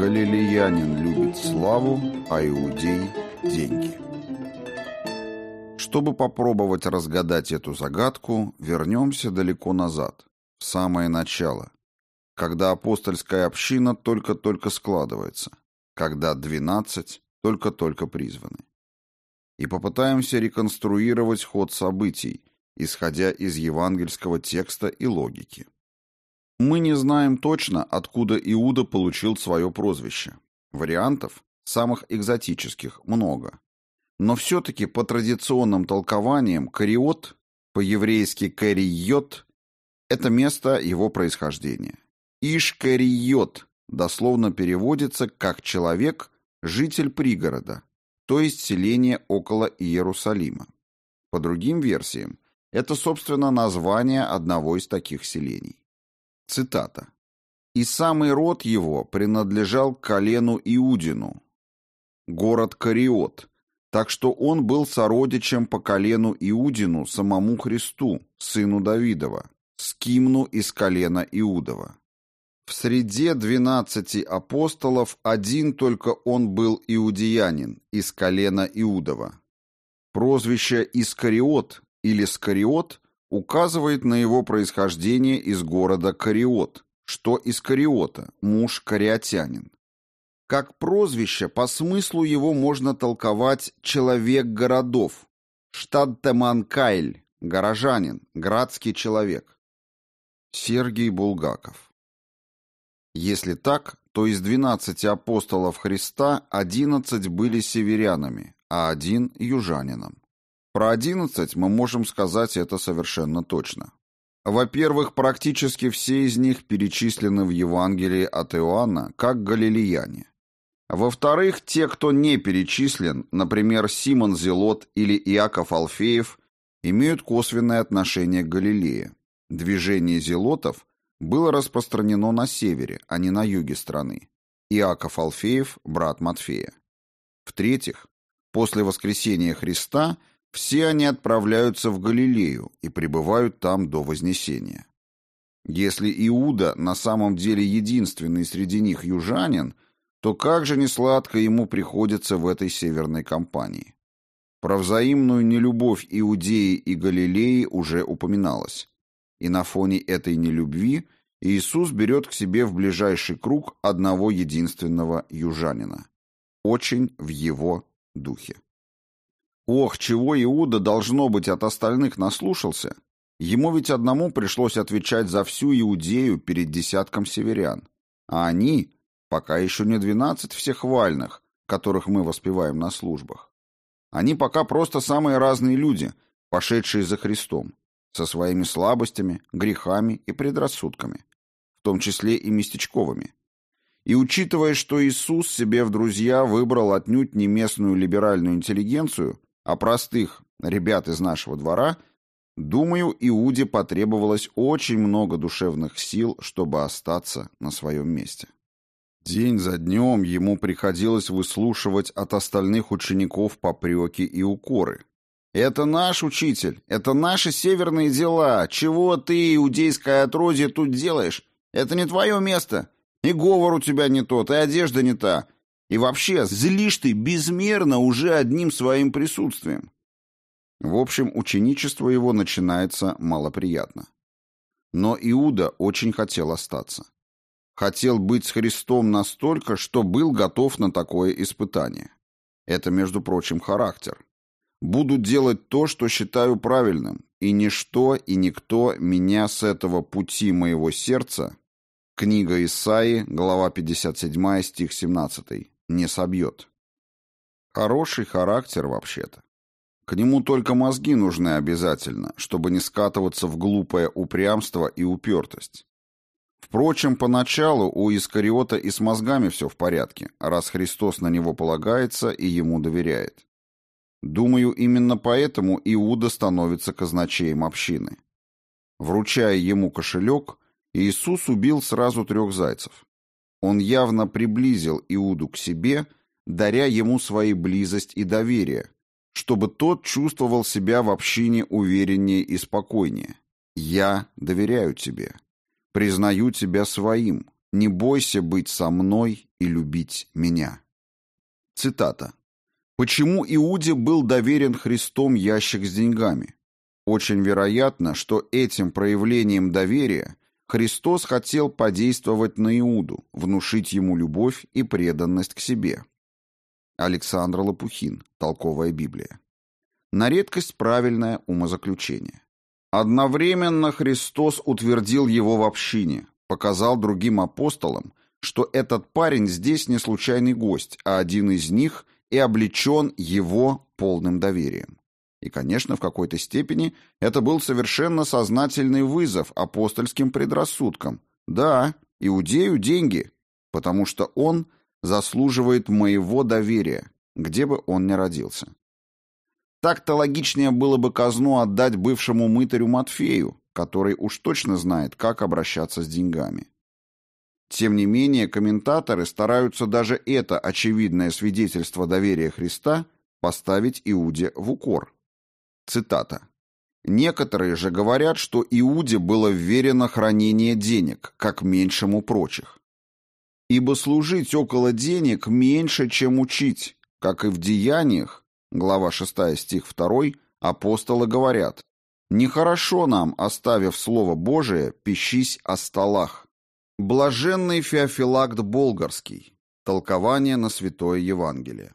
Галилеянин любит славу, а иудей – деньги. Чтобы попробовать разгадать эту загадку, вернемся далеко назад, в самое начало, когда апостольская община только-только складывается, когда двенадцать только-только призваны. И попытаемся реконструировать ход событий, исходя из евангельского текста и логики. Мы не знаем точно, откуда Иуда получил свое прозвище. Вариантов, самых экзотических, много. Но все-таки по традиционным толкованиям Кариот, по-еврейски Кариот, это место его происхождения. Иш-Кариот дословно переводится как «человек, житель пригорода», то есть селение около Иерусалима. По другим версиям, это, собственно, название одного из таких селений. Цитата. «И самый род его принадлежал к колену Иудину, город Кариот, так что он был сородичем по колену Иудину самому Христу, сыну Давидова, скимну из колена Иудова. В среде двенадцати апостолов один только он был иудеянин, из колена Иудова. Прозвище Искариот или Скариот указывает на его происхождение из города Кариот, что из Кариота, муж кариотянин. Как прозвище, по смыслу его можно толковать «человек городов», «штадтеманкайль», «горожанин», «градский человек». Сергий Булгаков Если так, то из двенадцати апостолов Христа одиннадцать были северянами, а один – южанином. Про одиннадцать мы можем сказать это совершенно точно. Во-первых, практически все из них перечислены в Евангелии от Иоанна как галилеяне. Во-вторых, те, кто не перечислен, например, Симон Зелот или Иаков Алфеев, имеют косвенное отношение к Галилее. Движение зелотов было распространено на севере, а не на юге страны. Иаков Алфеев – брат Матфея. В-третьих, после воскресения Христа – все они отправляются в Галилею и пребывают там до Вознесения. Если Иуда на самом деле единственный среди них южанин, то как же несладко ему приходится в этой северной компании. Про взаимную нелюбовь Иудеи и Галилеи уже упоминалось. И на фоне этой нелюбви Иисус берет к себе в ближайший круг одного единственного южанина. Очень в его духе. Ох, чего Иуда, должно быть, от остальных наслушался. Ему ведь одному пришлось отвечать за всю Иудею перед десятком северян. А они, пока еще не двенадцать всех вальных, которых мы воспеваем на службах. Они пока просто самые разные люди, пошедшие за Христом, со своими слабостями, грехами и предрассудками, в том числе и местечковыми. И учитывая, что Иисус себе в друзья выбрал отнюдь не местную либеральную интеллигенцию, а простых ребят из нашего двора, думаю, Иуде потребовалось очень много душевных сил, чтобы остаться на своем месте. День за днем ему приходилось выслушивать от остальных учеников попреки и укоры. «Это наш учитель, это наши северные дела. Чего ты, иудейское отродье, тут делаешь? Это не твое место. И говор у тебя не тот, и одежда не та. И вообще, злишь ты безмерно уже одним своим присутствием. В общем, ученичество его начинается малоприятно. Но Иуда очень хотел остаться. Хотел быть с Христом настолько, что был готов на такое испытание. Это, между прочим, характер. Буду делать то, что считаю правильным, и ничто и никто меня с этого пути моего сердца Книга Исаии, глава 57, стих 17 не собьет. Хороший характер вообще-то. К нему только мозги нужны обязательно, чтобы не скатываться в глупое упрямство и упертость. Впрочем, поначалу у Искариота и с мозгами все в порядке, раз Христос на него полагается и ему доверяет. Думаю, именно поэтому Иуда становится казначеем общины. Вручая ему кошелек, Иисус убил сразу трех зайцев. Он явно приблизил Иуду к себе, даря ему свои близость и доверие, чтобы тот чувствовал себя в общине увереннее и спокойнее. «Я доверяю тебе. Признаю тебя своим. Не бойся быть со мной и любить меня. Цитата. Почему Иуде был доверен Христом ящик с деньгами? Очень вероятно, что этим проявлением доверия Христос хотел подействовать на Иуду, внушить ему любовь и преданность к себе. Александр Лопухин. Толковая Библия. На редкость правильное умозаключение. Одновременно Христос утвердил его в общине, показал другим апостолам, что этот парень здесь не случайный гость, а один из них и облечен его полным доверием. И, конечно, в какой-то степени это был совершенно сознательный вызов апостольским предрассудкам. Да, иудею деньги, потому что он заслуживает моего доверия, где бы он ни родился. Так-то логичнее было бы казну отдать бывшему мытарю Матфею, который уж точно знает, как обращаться с деньгами. Тем не менее, комментаторы стараются даже это очевидное свидетельство доверия Христа поставить Иуде в укор. Цитата. Некоторые же говорят, что Иуде было вверено хранение денег, как меньшему прочих. Ибо служить около денег меньше, чем учить, как и в деяниях, глава 6 стих 2, апостолы говорят, «Нехорошо нам, оставив Слово Божие, пищись о столах». Блаженный Феофилакт Болгарский. Толкование на Святое Евангелие.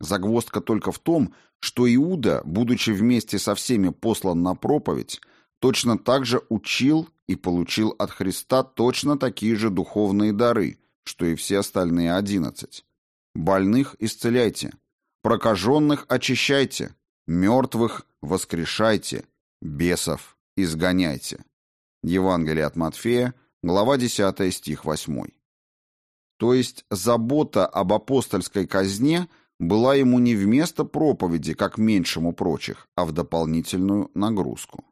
Загвоздка только в том, что Иуда, будучи вместе со всеми послан на проповедь, точно так же учил и получил от Христа точно такие же духовные дары, что и все остальные одиннадцать. Больных исцеляйте, прокаженных очищайте, мертвых воскрешайте, бесов изгоняйте. Евангелие от Матфея, глава 10, стих 8. То есть забота об апостольской казне – была ему не вместо проповеди, как меньшему прочих, а в дополнительную нагрузку.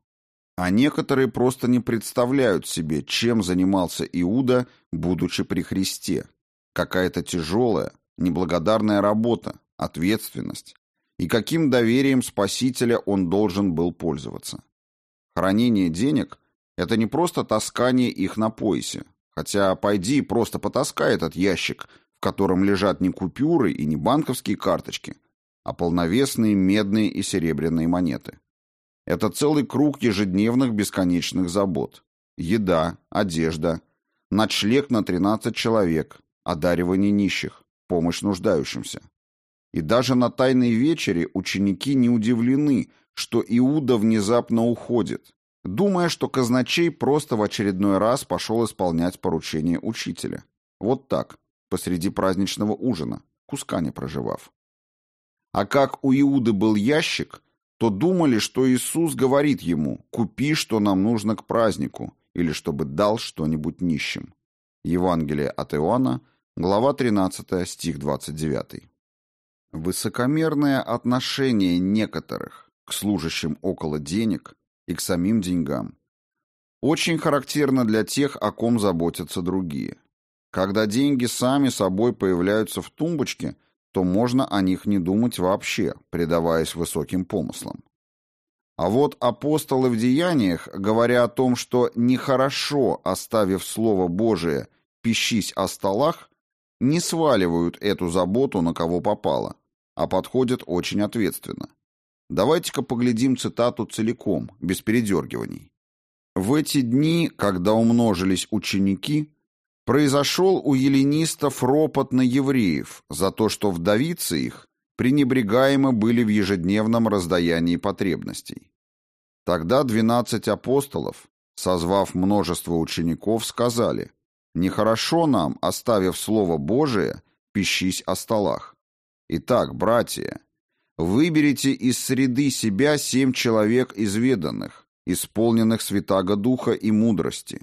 А некоторые просто не представляют себе, чем занимался Иуда, будучи при Христе. Какая-то тяжелая, неблагодарная работа, ответственность. И каким доверием Спасителя он должен был пользоваться. Хранение денег – это не просто таскание их на поясе. Хотя пойди просто потаскай этот ящик в котором лежат не купюры и не банковские карточки, а полновесные медные и серебряные монеты. Это целый круг ежедневных бесконечных забот. Еда, одежда, ночлег на 13 человек, одаривание нищих, помощь нуждающимся. И даже на Тайной вечере ученики не удивлены, что Иуда внезапно уходит, думая, что казначей просто в очередной раз пошел исполнять поручение учителя. Вот так посреди праздничного ужина, куска не проживав. А как у Иуды был ящик, то думали, что Иисус говорит ему «купи, что нам нужно к празднику» или чтобы дал что-нибудь нищим. Евангелие от Иоанна, глава 13, стих 29. Высокомерное отношение некоторых к служащим около денег и к самим деньгам очень характерно для тех, о ком заботятся другие. Когда деньги сами собой появляются в тумбочке, то можно о них не думать вообще, предаваясь высоким помыслам. А вот апостолы в деяниях, говоря о том, что нехорошо, оставив Слово Божие, пищись о столах, не сваливают эту заботу на кого попало, а подходят очень ответственно. Давайте-ка поглядим цитату целиком, без передергиваний. В эти дни, когда умножились ученики, Произошел у еленистов ропот на евреев за то, что вдовицы их пренебрегаемы были в ежедневном раздаянии потребностей. Тогда двенадцать апостолов, созвав множество учеников, сказали, «Нехорошо нам, оставив Слово Божие, пищись о столах. Итак, братья, выберите из среды себя семь человек изведанных, исполненных святаго духа и мудрости,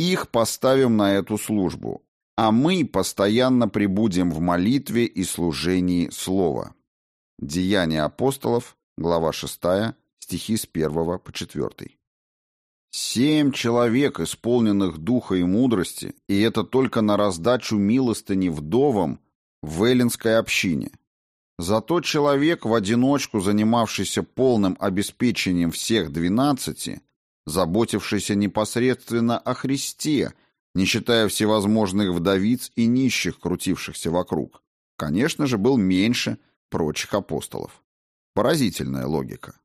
их поставим на эту службу, а мы постоянно пребудем в молитве и служении Слова. Деяния апостолов, глава 6, стихи с 1 по 4. Семь человек, исполненных духа и мудрости, и это только на раздачу милостыни вдовам в эллинской общине. Зато человек, в одиночку занимавшийся полным обеспечением всех двенадцати, заботившийся непосредственно о Христе, не считая всевозможных вдовиц и нищих, крутившихся вокруг, конечно же, был меньше прочих апостолов. Поразительная логика.